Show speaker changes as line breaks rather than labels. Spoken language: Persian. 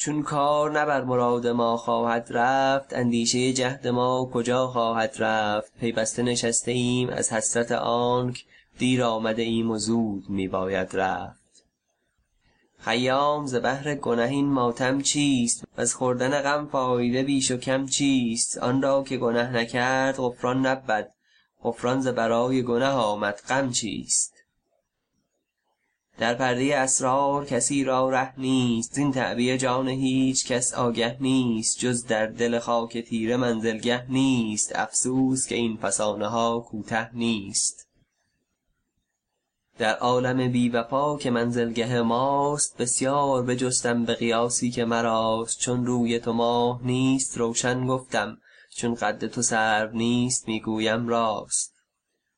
چون کار نه بر مراد ما خواهد رفت اندیشه جهد ما کجا خواهد رفت؟ پیوسته نشسته ایم از حسرت آنک دیر آمده ایم و زود می باید رفت. خیام ز بهر گنه این ماتم چیست؟ وز خوردن غم فایده بیش و کم چیست؟ آن را که گنه نکرد غفران نبود. غفران ز برای گنه آمد. غم چیست؟ در پرده اسرار کسی را ره نیست زین تعبیه جان هیچ کس آگه نیست جز در دل خاک تیره منزلگه نیست افسوس که این فسانه ها کوته نیست. در عالم بی وفا که منزلگه ماست بسیار بجستم به قیاسی که مراست چون روی تو ماه نیست روشن گفتم چون قد تو سرو نیست می گویم راست.